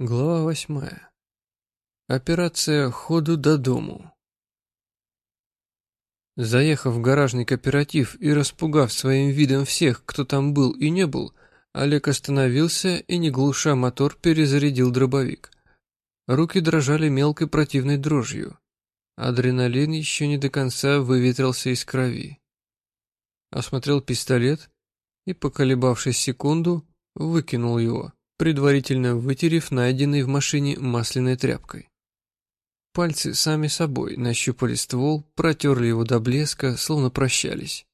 Глава восьмая. Операция «Ходу до дому». Заехав в гаражный кооператив и распугав своим видом всех, кто там был и не был, Олег остановился и, не глуша мотор, перезарядил дробовик. Руки дрожали мелкой противной дрожью. Адреналин еще не до конца выветрился из крови. Осмотрел пистолет и, поколебавшись секунду, выкинул его предварительно вытерев найденный в машине масляной тряпкой. Пальцы сами собой нащупали ствол, протерли его до блеска, словно прощались.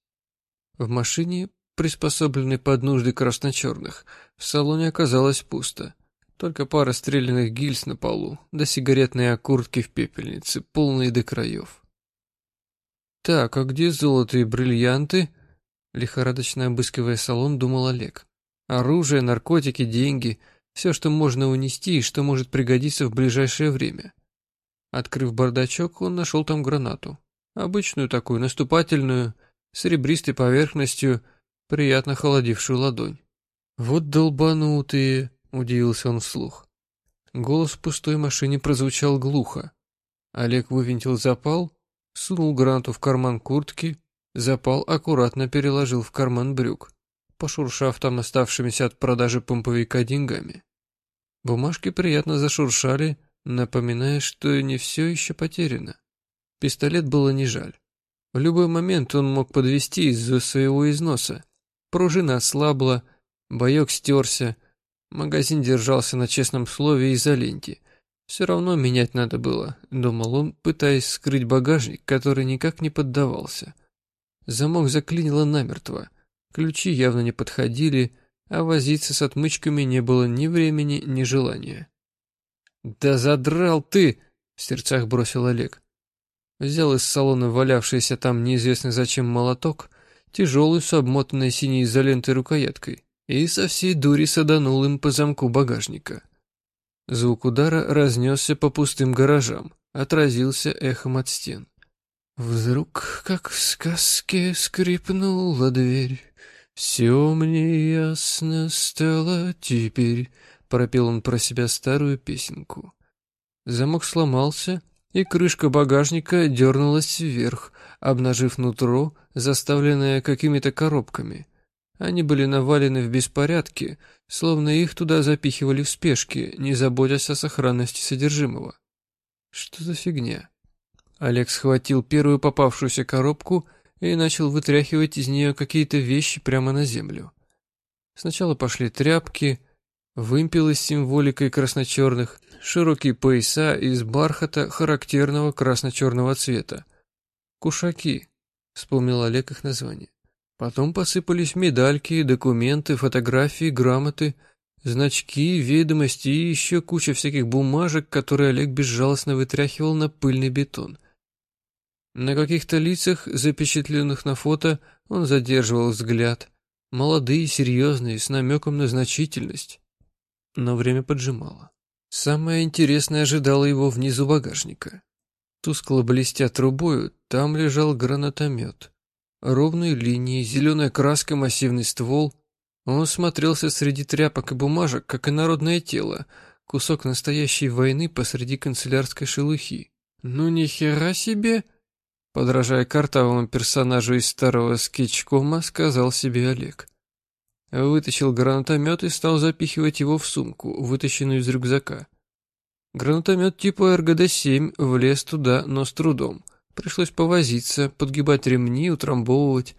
В машине, приспособленной под нужды красно-черных, в салоне оказалось пусто. Только пара стрелянных гильз на полу, да сигаретные окуртки в пепельнице, полные до краев. «Так, а где золото и бриллианты?» Лихорадочно обыскивая салон, думал Олег. Оружие, наркотики, деньги – все, что можно унести и что может пригодиться в ближайшее время. Открыв бардачок, он нашел там гранату. Обычную такую, наступательную, с ребристой поверхностью, приятно холодившую ладонь. «Вот долбанутые!» – удивился он вслух. Голос в пустой машине прозвучал глухо. Олег вывинтил запал, сунул гранату в карман куртки, запал аккуратно переложил в карман брюк пошуршав там оставшимися от продажи помповика деньгами. Бумажки приятно зашуршали, напоминая, что не все еще потеряно. Пистолет было не жаль. В любой момент он мог подвести из-за своего износа. Пружина ослабла, боек стерся, магазин держался на честном слове изоленте. Все равно менять надо было, думал он, пытаясь скрыть багажник, который никак не поддавался. Замок заклинило намертво. Ключи явно не подходили, а возиться с отмычками не было ни времени, ни желания. «Да задрал ты!» — в сердцах бросил Олег. Взял из салона валявшийся там неизвестно зачем молоток, тяжелый с обмотанной синей изолентой рукояткой, и со всей дури саданул им по замку багажника. Звук удара разнесся по пустым гаражам, отразился эхом от стен. Вдруг, как в сказке, скрипнула дверь. «Все мне ясно стало теперь», — пропел он про себя старую песенку. Замок сломался, и крышка багажника дернулась вверх, обнажив нутро, заставленное какими-то коробками. Они были навалены в беспорядке, словно их туда запихивали в спешке, не заботясь о сохранности содержимого. Что за фигня? Олег схватил первую попавшуюся коробку и начал вытряхивать из нее какие-то вещи прямо на землю. Сначала пошли тряпки, вымпелы с символикой красно-черных, широкие пояса из бархата характерного красно-черного цвета. «Кушаки», — вспомнил Олег их название. Потом посыпались медальки, документы, фотографии, грамоты, значки, ведомости и еще куча всяких бумажек, которые Олег безжалостно вытряхивал на пыльный бетон — на каких-то лицах, запечатленных на фото, он задерживал взгляд. Молодые, серьезные, с намеком на значительность. Но время поджимало. Самое интересное ожидало его внизу багажника. Тускло блестя трубою, там лежал гранатомет. Ровные линии, зеленая краска, массивный ствол. Он смотрелся среди тряпок и бумажек, как народное тело, кусок настоящей войны посреди канцелярской шелухи. «Ну ни хера себе!» Подражая картовому персонажу из старого скетчкома, сказал себе Олег. Вытащил гранатомет и стал запихивать его в сумку, вытащенную из рюкзака. Гранатомет типа РГД-7 влез туда, но с трудом. Пришлось повозиться, подгибать ремни, утрамбовывать.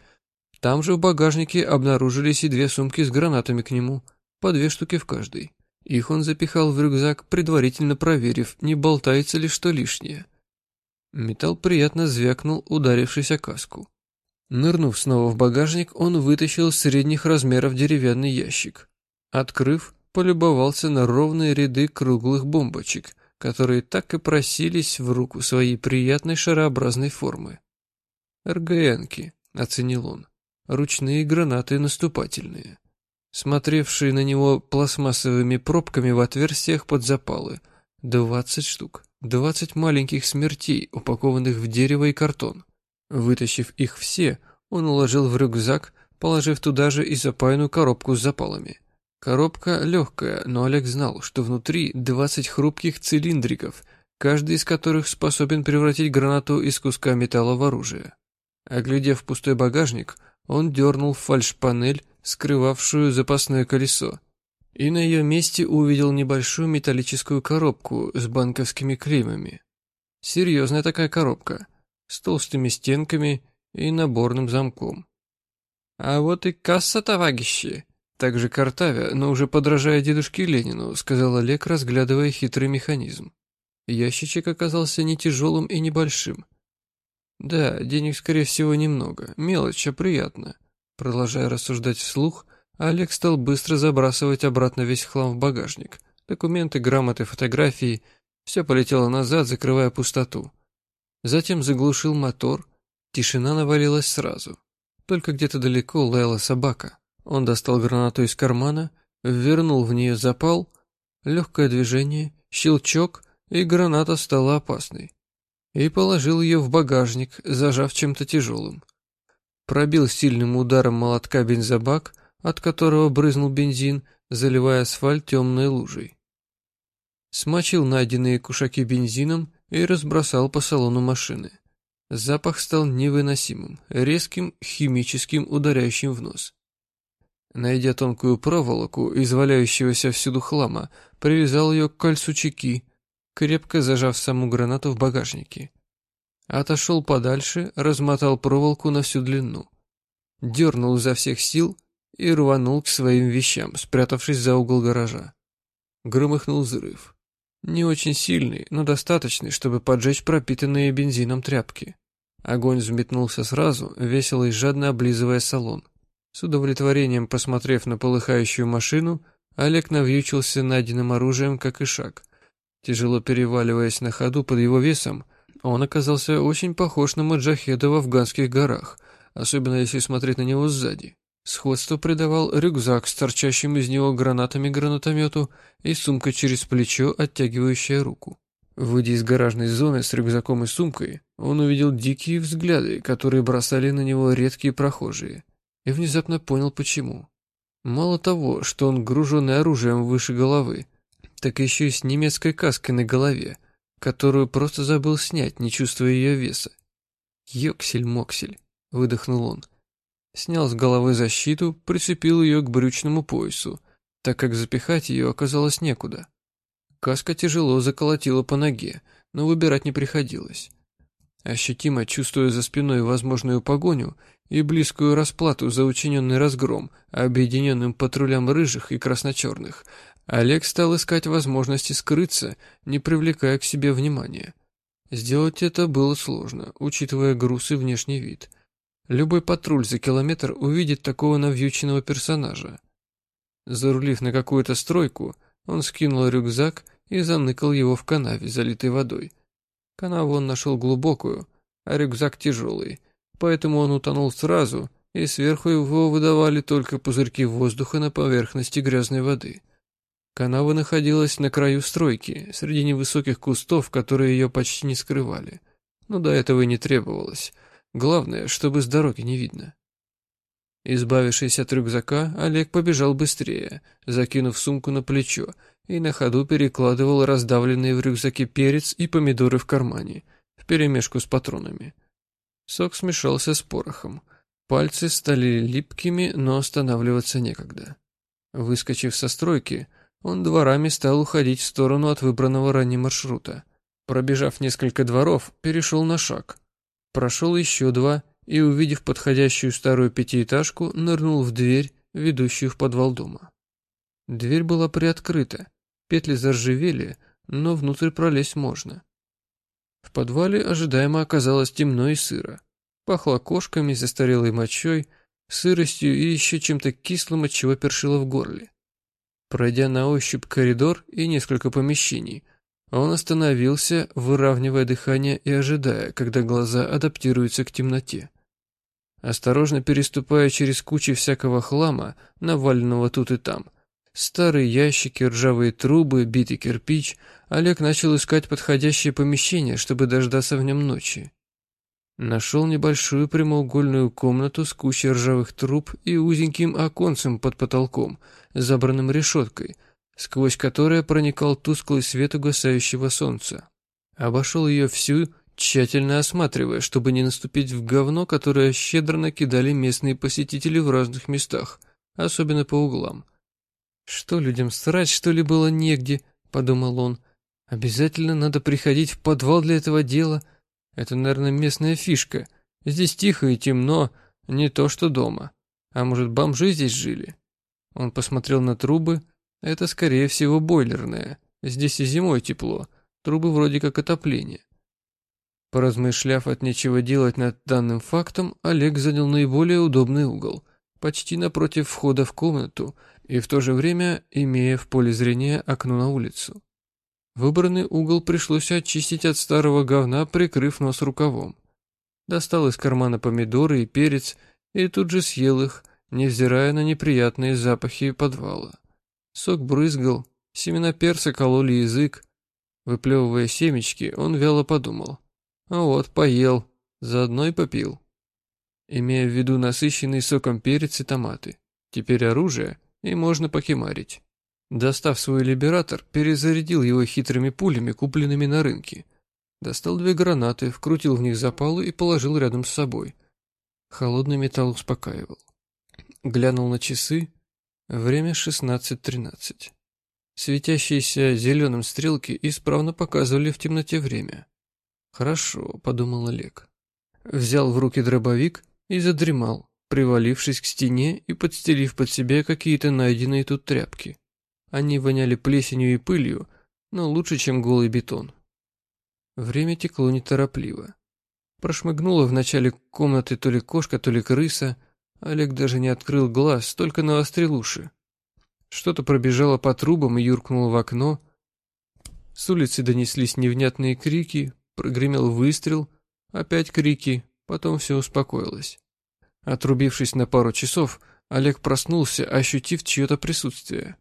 Там же в багажнике обнаружились и две сумки с гранатами к нему, по две штуки в каждой. Их он запихал в рюкзак, предварительно проверив, не болтается ли что лишнее. Металл приятно звякнул, ударившись о каску. Нырнув снова в багажник, он вытащил средних размеров деревянный ящик. Открыв, полюбовался на ровные ряды круглых бомбочек, которые так и просились в руку своей приятной шарообразной формы. «РГНки», — оценил он, — «ручные гранаты наступательные» смотревшие на него пластмассовыми пробками в отверстиях под запалы. Двадцать штук. Двадцать маленьких смертей, упакованных в дерево и картон. Вытащив их все, он уложил в рюкзак, положив туда же и запаянную коробку с запалами. Коробка легкая, но Олег знал, что внутри 20 хрупких цилиндриков, каждый из которых способен превратить гранату из куска металла в оружие. Оглядев пустой багажник, он дернул фальш-панель, скрывавшую запасное колесо, и на ее месте увидел небольшую металлическую коробку с банковскими клеймами. Серьезная такая коробка, с толстыми стенками и наборным замком. «А вот и касса, товарищи!» Также картавя, но уже подражая дедушке Ленину, сказал Олег, разглядывая хитрый механизм. Ящичек оказался не тяжелым и небольшим. Да, денег, скорее всего, немного. Мелочь, а приятно. Продолжая рассуждать вслух, Олег стал быстро забрасывать обратно весь хлам в багажник. Документы, грамоты, фотографии. Все полетело назад, закрывая пустоту. Затем заглушил мотор. Тишина навалилась сразу. Только где-то далеко лаяла собака. Он достал гранату из кармана, вернул в нее запал, легкое движение, щелчок, и граната стала опасной. И положил ее в багажник, зажав чем-то тяжелым. Пробил сильным ударом молотка бензобак, от которого брызнул бензин, заливая асфальт темной лужей. Смочил найденные кушаки бензином и разбросал по салону машины. Запах стал невыносимым, резким, химическим, ударяющим в нос. Найдя тонкую проволоку из валяющегося всюду хлама, привязал ее к кольцу чеки, крепко зажав саму гранату в багажнике. Отошел подальше, размотал проволоку на всю длину. Дернул изо всех сил и рванул к своим вещам, спрятавшись за угол гаража. Громыхнул взрыв. Не очень сильный, но достаточный, чтобы поджечь пропитанные бензином тряпки. Огонь взметнулся сразу, весело и жадно облизывая салон. С удовлетворением посмотрев на полыхающую машину, Олег навьючился найденным оружием, как и шаг. Тяжело переваливаясь на ходу под его весом, он оказался очень похож на маджахеда в афганских горах, особенно если смотреть на него сзади. Сходство придавал рюкзак с торчащим из него гранатами гранатомету и сумка через плечо, оттягивающая руку. Выйдя из гаражной зоны с рюкзаком и сумкой, он увидел дикие взгляды, которые бросали на него редкие прохожие и внезапно понял почему. Мало того, что он груженный оружием выше головы, так еще и с немецкой каской на голове, которую просто забыл снять, не чувствуя ее веса. «Йоксель-моксель», — выдохнул он. Снял с головы защиту, прицепил ее к брючному поясу, так как запихать ее оказалось некуда. Каска тяжело заколотила по ноге, но выбирать не приходилось. Ощутимо чувствуя за спиной возможную погоню и близкую расплату за учиненный разгром объединенным патрулям рыжих и красночерных, Олег стал искать возможности скрыться, не привлекая к себе внимания. Сделать это было сложно, учитывая груз и внешний вид. Любой патруль за километр увидит такого навьюченного персонажа. Зарулив на какую-то стройку, он скинул рюкзак и заныкал его в канаве, залитой водой. Канаву он нашел глубокую, а рюкзак тяжелый, поэтому он утонул сразу, и сверху его выдавали только пузырьки воздуха на поверхности грязной воды. Канава находилась на краю стройки, среди невысоких кустов, которые ее почти не скрывали. Но до этого и не требовалось. Главное, чтобы с дороги не видно. Избавившись от рюкзака, Олег побежал быстрее, закинув сумку на плечо, и на ходу перекладывал раздавленные в рюкзаке перец и помидоры в кармане, вперемешку с патронами. Сок смешался с порохом. Пальцы стали липкими, но останавливаться некогда. Выскочив со стройки, он дворами стал уходить в сторону от выбранного ранее маршрута. Пробежав несколько дворов, перешел на шаг. Прошел еще два и, увидев подходящую старую пятиэтажку, нырнул в дверь, ведущую в подвал дома. Дверь была приоткрыта, петли заржавели, но внутрь пролезть можно. В подвале ожидаемо оказалось темно и сыро. Пахло кошками, застарелой мочой, сыростью и еще чем-то кислым, от чего першило в горле. Пройдя на ощупь коридор и несколько помещений, он остановился, выравнивая дыхание и ожидая, когда глаза адаптируются к темноте. Осторожно переступая через кучи всякого хлама, наваленного тут и там, старые ящики, ржавые трубы, битый кирпич, Олег начал искать подходящее помещение, чтобы дождаться в нем ночи. Нашел небольшую прямоугольную комнату с кучей ржавых труб и узеньким оконцем под потолком, забранным решеткой, сквозь которое проникал тусклый свет угасающего солнца. Обошел ее всю, тщательно осматривая, чтобы не наступить в говно, которое щедро накидали местные посетители в разных местах, особенно по углам. «Что людям срать, что ли, было негде?» — подумал он. «Обязательно надо приходить в подвал для этого дела». Это, наверное, местная фишка. Здесь тихо и темно, не то что дома. А может, бомжи здесь жили? Он посмотрел на трубы. Это, скорее всего, бойлерная. Здесь и зимой тепло. Трубы вроде как отопление. Поразмышляв от нечего делать над данным фактом, Олег занял наиболее удобный угол, почти напротив входа в комнату и в то же время имея в поле зрения окно на улицу. Выбранный угол пришлось очистить от старого говна, прикрыв нос рукавом. Достал из кармана помидоры и перец и тут же съел их, невзирая на неприятные запахи подвала. Сок брызгал, семена перца кололи язык. Выплевывая семечки, он вяло подумал. А вот, поел, заодно и попил. Имея в виду насыщенный соком перец и томаты. Теперь оружие, и можно покемарить. Достав свой либератор, перезарядил его хитрыми пулями, купленными на рынке. Достал две гранаты, вкрутил в них запалы и положил рядом с собой. Холодный металл успокаивал. Глянул на часы. Время 16.13. Светящиеся зеленым стрелки исправно показывали в темноте время. «Хорошо», — подумал Олег. Взял в руки дробовик и задремал, привалившись к стене и подстелив под себя какие-то найденные тут тряпки. Они воняли плесенью и пылью, но лучше, чем голый бетон. Время текло неторопливо. Прошмыгнула в начале комнаты то ли кошка, то ли крыса. Олег даже не открыл глаз, только навострил уши. Что-то пробежало по трубам и юркнуло в окно. С улицы донеслись невнятные крики, прогремел выстрел, опять крики, потом все успокоилось. Отрубившись на пару часов, Олег проснулся, ощутив чье-то присутствие.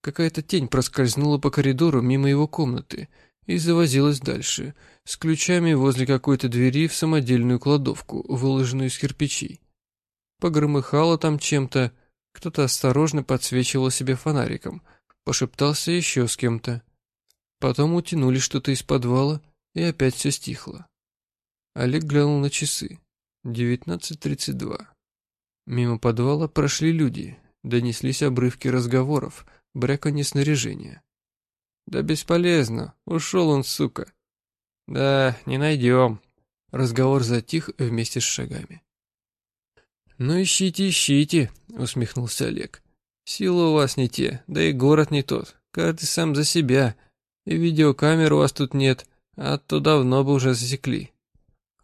Какая-то тень проскользнула по коридору мимо его комнаты и завозилась дальше, с ключами возле какой-то двери в самодельную кладовку, выложенную из кирпичей. Погромыхало там чем-то, кто-то осторожно подсвечивал себе фонариком, пошептался еще с кем-то. Потом утянули что-то из подвала, и опять все стихло. Олег глянул на часы. 19.32. Мимо подвала прошли люди, донеслись обрывки разговоров — бряканье снаряжения. «Да бесполезно, ушел он, сука». «Да, не найдем». Разговор затих вместе с шагами. «Ну ищите, ищите», — усмехнулся Олег. «Силы у вас не те, да и город не тот. Каждый сам за себя. И видеокамер у вас тут нет, а то давно бы уже засекли».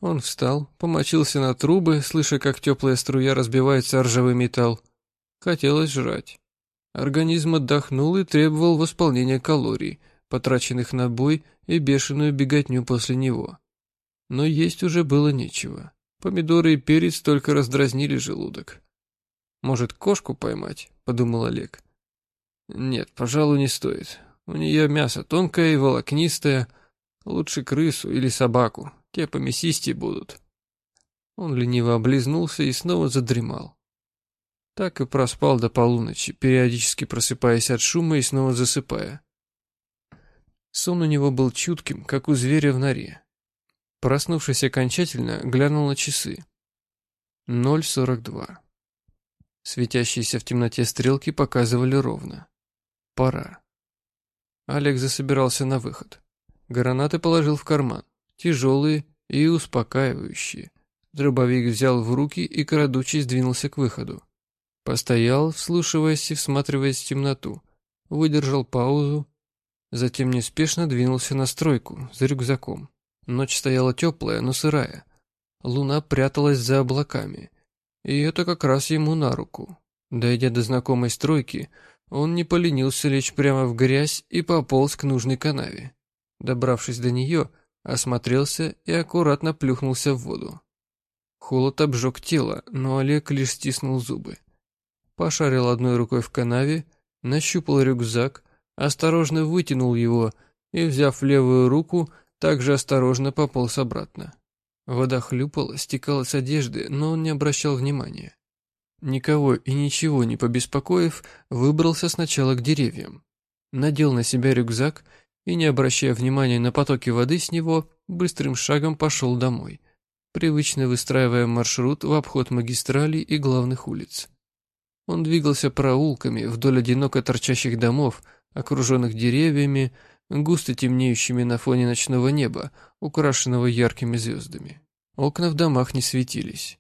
Он встал, помочился на трубы, слыша, как теплая струя разбивается о ржавый металл. Хотелось жрать. Организм отдохнул и требовал восполнения калорий, потраченных на бой и бешеную беготню после него. Но есть уже было нечего. Помидоры и перец только раздразнили желудок. «Может, кошку поймать?» — подумал Олег. «Нет, пожалуй, не стоит. У нее мясо тонкое и волокнистое. Лучше крысу или собаку. Те помесистее будут». Он лениво облизнулся и снова задремал. Так и проспал до полуночи, периодически просыпаясь от шума и снова засыпая. Сон у него был чутким, как у зверя в норе. Проснувшись окончательно, глянул на часы. 0.42. Светящиеся в темноте стрелки показывали ровно. Пора. Олег засобирался на выход. Гранаты положил в карман. Тяжелые и успокаивающие. Дробовик взял в руки и, крадучись, двинулся к выходу. Постоял, вслушиваясь и всматриваясь в темноту. Выдержал паузу. Затем неспешно двинулся на стройку, за рюкзаком. Ночь стояла теплая, но сырая. Луна пряталась за облаками. И это как раз ему на руку. Дойдя до знакомой стройки, он не поленился лечь прямо в грязь и пополз к нужной канаве. Добравшись до нее, осмотрелся и аккуратно плюхнулся в воду. Холод обжег тело, но Олег лишь стиснул зубы пошарил одной рукой в канаве, нащупал рюкзак, осторожно вытянул его и, взяв левую руку, также осторожно пополз обратно. Вода хлюпала, стекала с одежды, но он не обращал внимания. Никого и ничего не побеспокоив, выбрался сначала к деревьям. Надел на себя рюкзак и, не обращая внимания на потоки воды с него, быстрым шагом пошел домой, привычно выстраивая маршрут в обход магистралей и главных улиц. Он двигался проулками вдоль одиноко торчащих домов, окруженных деревьями, густо темнеющими на фоне ночного неба, украшенного яркими звездами. Окна в домах не светились.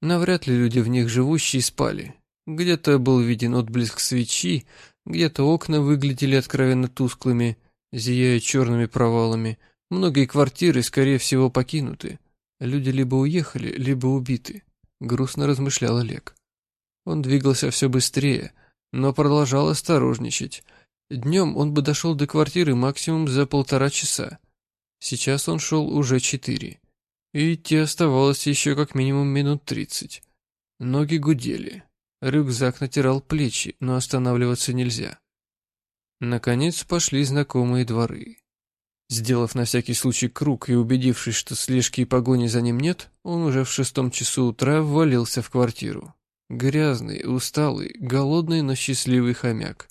Навряд ли люди в них живущие спали. Где-то был виден отблеск свечи, где-то окна выглядели откровенно тусклыми, зияя черными провалами. Многие квартиры, скорее всего, покинуты. Люди либо уехали, либо убиты. Грустно размышлял Олег. Он двигался все быстрее, но продолжал осторожничать, Днем он бы дошел до квартиры максимум за полтора часа. Сейчас он шел уже четыре. И идти оставалось еще как минимум минут тридцать. Ноги гудели. Рюкзак натирал плечи, но останавливаться нельзя. Наконец пошли знакомые дворы. Сделав на всякий случай круг и убедившись, что слежки и погони за ним нет, он уже в шестом часу утра ввалился в квартиру. Грязный, усталый, голодный, но счастливый хомяк.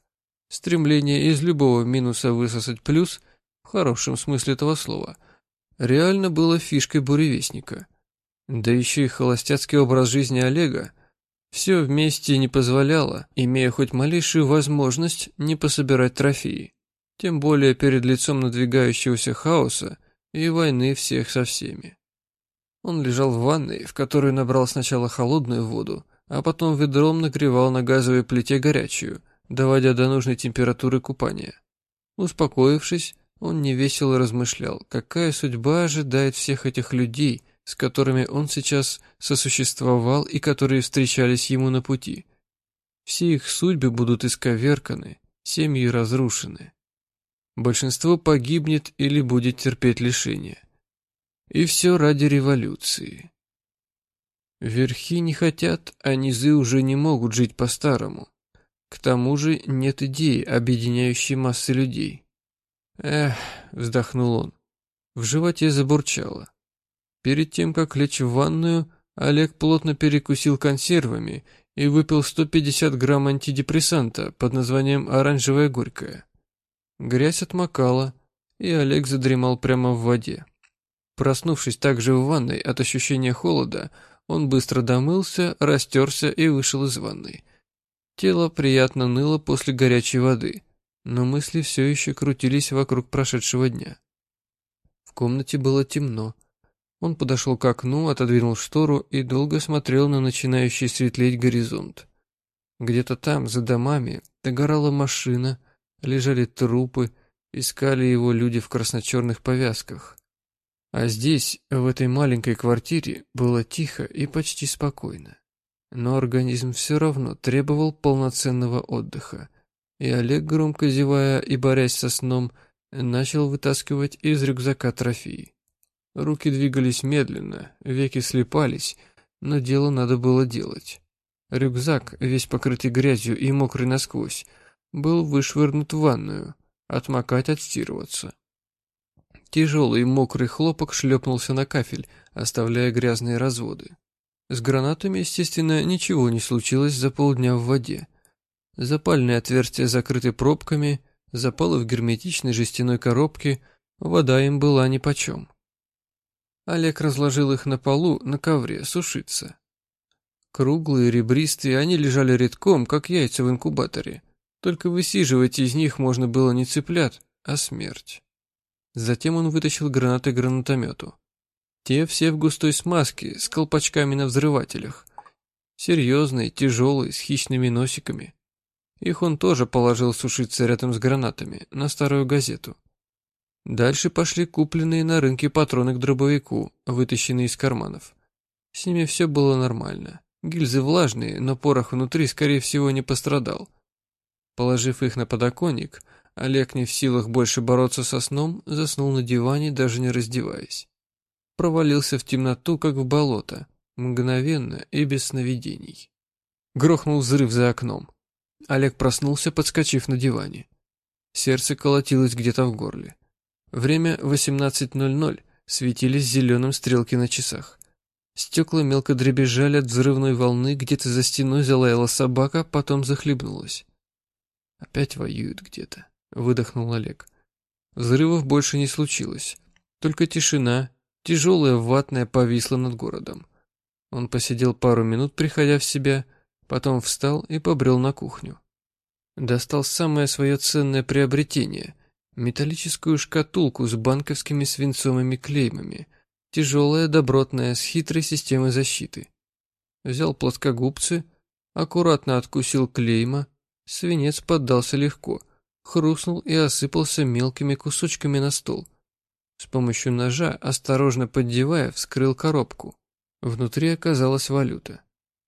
Стремление из любого минуса высосать плюс, в хорошем смысле этого слова, реально было фишкой буревестника. Да еще и холостяцкий образ жизни Олега все вместе не позволяло, имея хоть малейшую возможность не пособирать трофеи. Тем более перед лицом надвигающегося хаоса и войны всех со всеми. Он лежал в ванной, в которую набрал сначала холодную воду, а потом ведром нагревал на газовой плите горячую – доводя до нужной температуры купания. Успокоившись, он невесело размышлял, какая судьба ожидает всех этих людей, с которыми он сейчас сосуществовал и которые встречались ему на пути. Все их судьбы будут исковерканы, семьи разрушены. Большинство погибнет или будет терпеть лишения. И все ради революции. Верхи не хотят, а низы уже не могут жить по-старому. К тому же нет идеи, объединяющей массы людей. Эх, вздохнул он. В животе забурчало. Перед тем, как лечь в ванную, Олег плотно перекусил консервами и выпил 150 грамм антидепрессанта под названием «Оранжевая горькая». Грязь отмокала, и Олег задремал прямо в воде. Проснувшись также в ванной от ощущения холода, он быстро домылся, растерся и вышел из ванной. Тело приятно ныло после горячей воды, но мысли все еще крутились вокруг прошедшего дня. В комнате было темно. Он подошел к окну, отодвинул штору и долго смотрел на начинающий светлеть горизонт. Где-то там, за домами, догорала машина, лежали трупы, искали его люди в красно-черных повязках. А здесь, в этой маленькой квартире, было тихо и почти спокойно. Но организм все равно требовал полноценного отдыха, и Олег, громко зевая и борясь со сном, начал вытаскивать из рюкзака трофеи. Руки двигались медленно, веки слепались, но дело надо было делать. Рюкзак, весь покрытый грязью и мокрый насквозь, был вышвырнут в ванную, отмокать, отстирываться. Тяжелый мокрый хлопок шлепнулся на кафель, оставляя грязные разводы. С гранатами, естественно, ничего не случилось за полдня в воде. Запальные отверстия закрыты пробками, запалы в герметичной жестяной коробке, вода им была нипочем. Олег разложил их на полу, на ковре, сушиться. Круглые, ребристые, они лежали редком, как яйца в инкубаторе. Только высиживать из них можно было не цыплят, а смерть. Затем он вытащил гранаты гранатомету. Те все в густой смазке, с колпачками на взрывателях. Серьезные, тяжелые, с хищными носиками. Их он тоже положил сушиться рядом с гранатами, на старую газету. Дальше пошли купленные на рынке патроны к дробовику, вытащенные из карманов. С ними все было нормально. Гильзы влажные, но порох внутри, скорее всего, не пострадал. Положив их на подоконник, Олег не в силах больше бороться со сном, заснул на диване, даже не раздеваясь провалился в темноту, как в болото, мгновенно и без сновидений. Грохнул взрыв за окном. Олег проснулся, подскочив на диване. Сердце колотилось где-то в горле. Время 18.00, светились зеленым стрелки на часах. Стекла мелко дребезжали от взрывной волны, где-то за стеной залаяла собака, потом захлебнулась. «Опять воюют где-то», — выдохнул Олег. Взрывов больше не случилось. Только тишина, тяжелая ватная, повисла над городом. Он посидел пару минут, приходя в себя, потом встал и побрел на кухню. Достал самое свое ценное приобретение — металлическую шкатулку с банковскими свинцовыми клеймами, тяжелая, добротная, с хитрой системой защиты. Взял плоскогубцы, аккуратно откусил клейма, свинец поддался легко, хрустнул и осыпался мелкими кусочками на стол. С помощью ножа, осторожно поддевая, вскрыл коробку. Внутри оказалась валюта.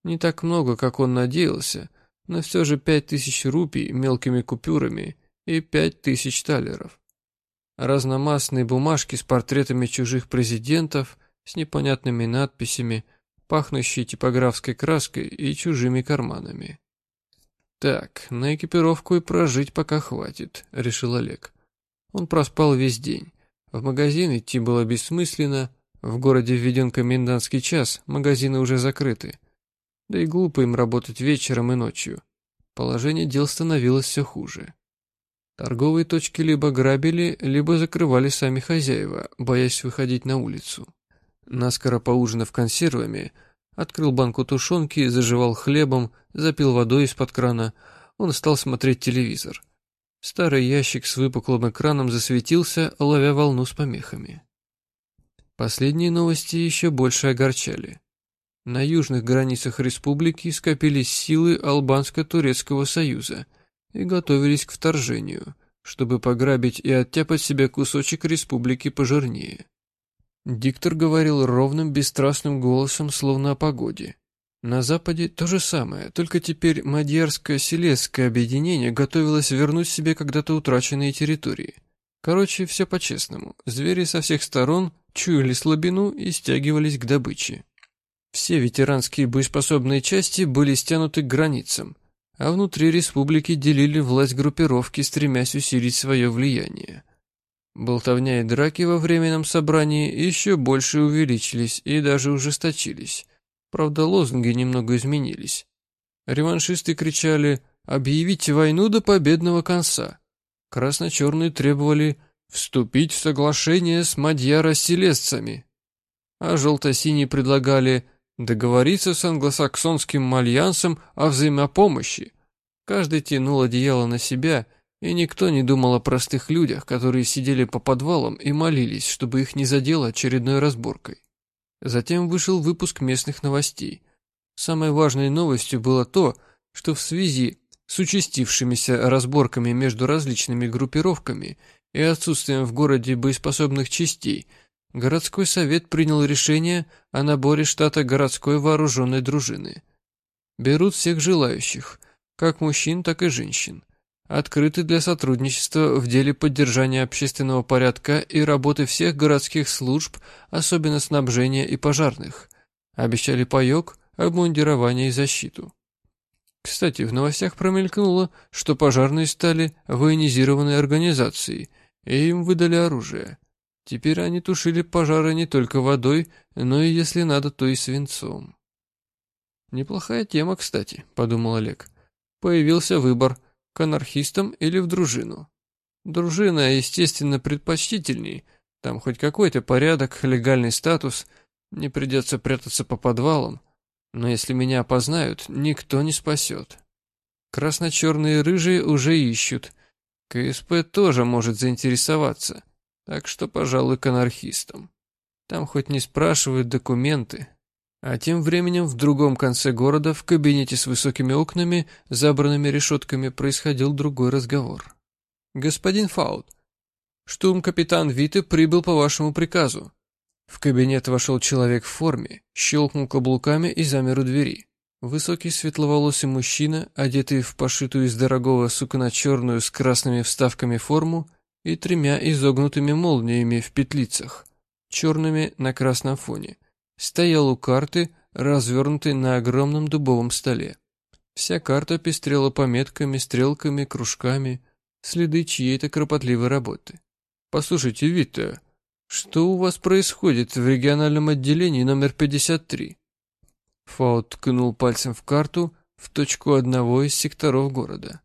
Не так много, как он надеялся, но все же пять тысяч рупий мелкими купюрами и пять тысяч талеров. Разномастные бумажки с портретами чужих президентов, с непонятными надписями, пахнущие типографской краской и чужими карманами. «Так, на экипировку и прожить пока хватит», — решил Олег. Он проспал весь день. В магазин идти было бессмысленно, в городе введен комендантский час, магазины уже закрыты. Да и глупо им работать вечером и ночью. Положение дел становилось все хуже. Торговые точки либо грабили, либо закрывали сами хозяева, боясь выходить на улицу. Наскоро поужинав консервами, открыл банку тушенки, заживал хлебом, запил водой из-под крана, он стал смотреть телевизор. Старый ящик с выпуклым экраном засветился, ловя волну с помехами. Последние новости еще больше огорчали. На южных границах республики скопились силы Албанско-Турецкого союза и готовились к вторжению, чтобы пограбить и оттяпать себе кусочек республики пожирнее. Диктор говорил ровным, бесстрастным голосом, словно о погоде. На Западе то же самое, только теперь Мадьярско-Селесское объединение готовилось вернуть себе когда-то утраченные территории. Короче, все по-честному. Звери со всех сторон чуяли слабину и стягивались к добыче. Все ветеранские боеспособные части были стянуты к границам, а внутри республики делили власть группировки, стремясь усилить свое влияние. Болтовня и драки во временном собрании еще больше увеличились и даже ужесточились. Правда, лозунги немного изменились. Реваншисты кричали «Объявите войну до победного конца». Красно-черные требовали «Вступить в соглашение с мадьяро-селесцами». А желто-синие предлагали договориться с англосаксонским альянсом о взаимопомощи. Каждый тянул одеяло на себя, и никто не думал о простых людях, которые сидели по подвалам и молились, чтобы их не задело очередной разборкой. Затем вышел выпуск местных новостей. Самой важной новостью было то, что в связи с участившимися разборками между различными группировками и отсутствием в городе боеспособных частей – городской совет принял решение о наборе штата городской вооруженной дружины. Берут всех желающих, как мужчин, так и женщин. Открыты для сотрудничества в деле поддержания общественного порядка и работы всех городских служб, особенно снабжения и пожарных. Обещали паек, обмундирование и защиту. Кстати, в новостях промелькнуло, что пожарные стали военизированной организацией, и им выдали оружие. Теперь они тушили пожары не только водой, но и, если надо, то и свинцом. «Неплохая тема, кстати», — подумал Олег. Появился выбор — к анархистам или в дружину. Дружина, естественно, предпочтительней. Там хоть какой-то порядок, легальный статус, не придется прятаться по подвалам. Но если меня опознают, никто не спасет. Красно-черные рыжие уже ищут. КСП тоже может заинтересоваться. Так что, пожалуй, к анархистам. Там хоть не спрашивают документы. А тем временем в другом конце города, в кабинете с высокими окнами, забранными решетками, происходил другой разговор. «Господин Фаут, штурм-капитан Виты прибыл по вашему приказу». В кабинет вошел человек в форме, щелкнул каблуками и замер у двери. Высокий светловолосый мужчина, одетый в пошитую из дорогого сукна-черную с красными вставками форму, и тремя изогнутыми молниями в петлицах, черными на красном фоне, стоял у карты, развернутой на огромном дубовом столе. Вся карта пестрела пометками, стрелками, кружками, следы чьей-то кропотливой работы. «Послушайте, Витте, Что у вас происходит в региональном отделении номер 53? Фаут ткнул пальцем в карту в точку одного из секторов города.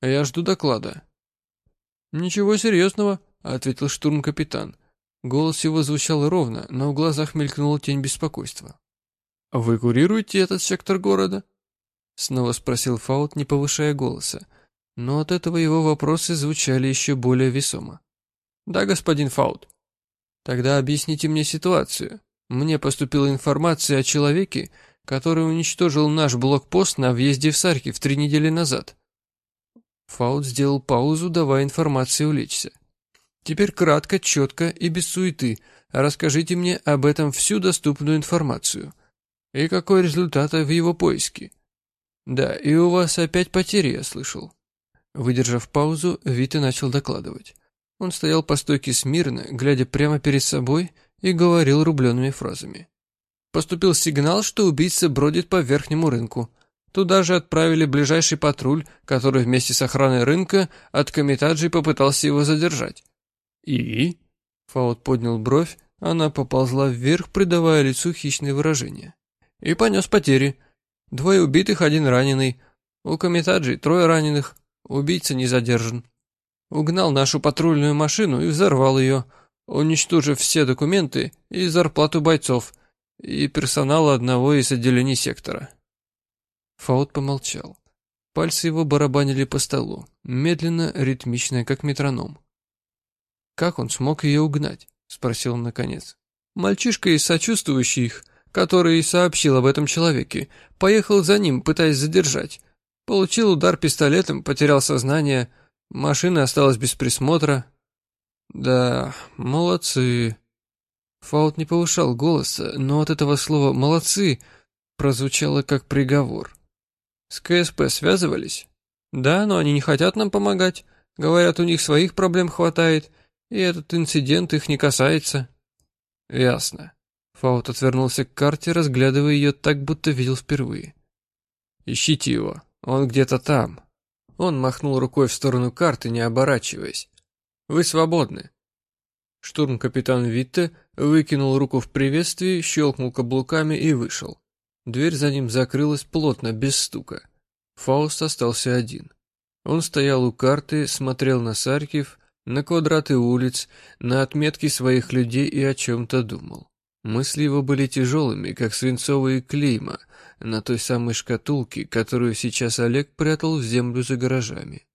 Я жду доклада. Ничего серьезного, ответил штурм-капитан. Голос его звучал ровно, но в глазах мелькнула тень беспокойства. «Вы курируете этот сектор города?» Снова спросил Фаут, не повышая голоса, но от этого его вопросы звучали еще более весомо. «Да, господин Фаут». «Тогда объясните мне ситуацию. Мне поступила информация о человеке, который уничтожил наш блокпост на въезде в Саркив три недели назад». Фаут сделал паузу, давая информации улечься. «Теперь кратко, четко и без суеты расскажите мне об этом всю доступную информацию. И какой результат в его поиске?» «Да, и у вас опять потери, я слышал». Выдержав паузу, Вита начал докладывать. Он стоял по стойке смирно, глядя прямо перед собой и говорил рубленными фразами. Поступил сигнал, что убийца бродит по верхнему рынку. Туда же отправили ближайший патруль, который вместе с охраной рынка от Камитаджи попытался его задержать. «И?» Фаут поднял бровь, она поползла вверх, придавая лицу хищное выражение. «И понес потери. Двое убитых, один раненый. У Камитаджи трое раненых. Убийца не задержан. Угнал нашу патрульную машину и взорвал ее, уничтожив все документы и зарплату бойцов, и персонала одного из отделений сектора». Фаут помолчал. Пальцы его барабанили по столу, медленно, ритмично, как метроном. «Как он смог ее угнать?» — спросил он наконец. Мальчишка из сочувствующих, который сообщил об этом человеке, поехал за ним, пытаясь задержать. Получил удар пистолетом, потерял сознание, машина осталась без присмотра. Да, молодцы. Фаут не повышал голоса, но от этого слова «молодцы» прозвучало как приговор. С КСП связывались? Да, но они не хотят нам помогать. Говорят, у них своих проблем хватает, и этот инцидент их не касается. Ясно. Фаут отвернулся к карте, разглядывая ее так, будто видел впервые. Ищите его, он где-то там. Он махнул рукой в сторону карты, не оборачиваясь. Вы свободны. Штурм-капитан Витте выкинул руку в приветствии, щелкнул каблуками и вышел. Дверь за ним закрылась плотно, без стука. Фауст остался один. Он стоял у карты, смотрел на Саркив, на квадраты улиц, на отметки своих людей и о чем-то думал. Мысли его были тяжелыми, как свинцовые клейма на той самой шкатулке, которую сейчас Олег прятал в землю за гаражами.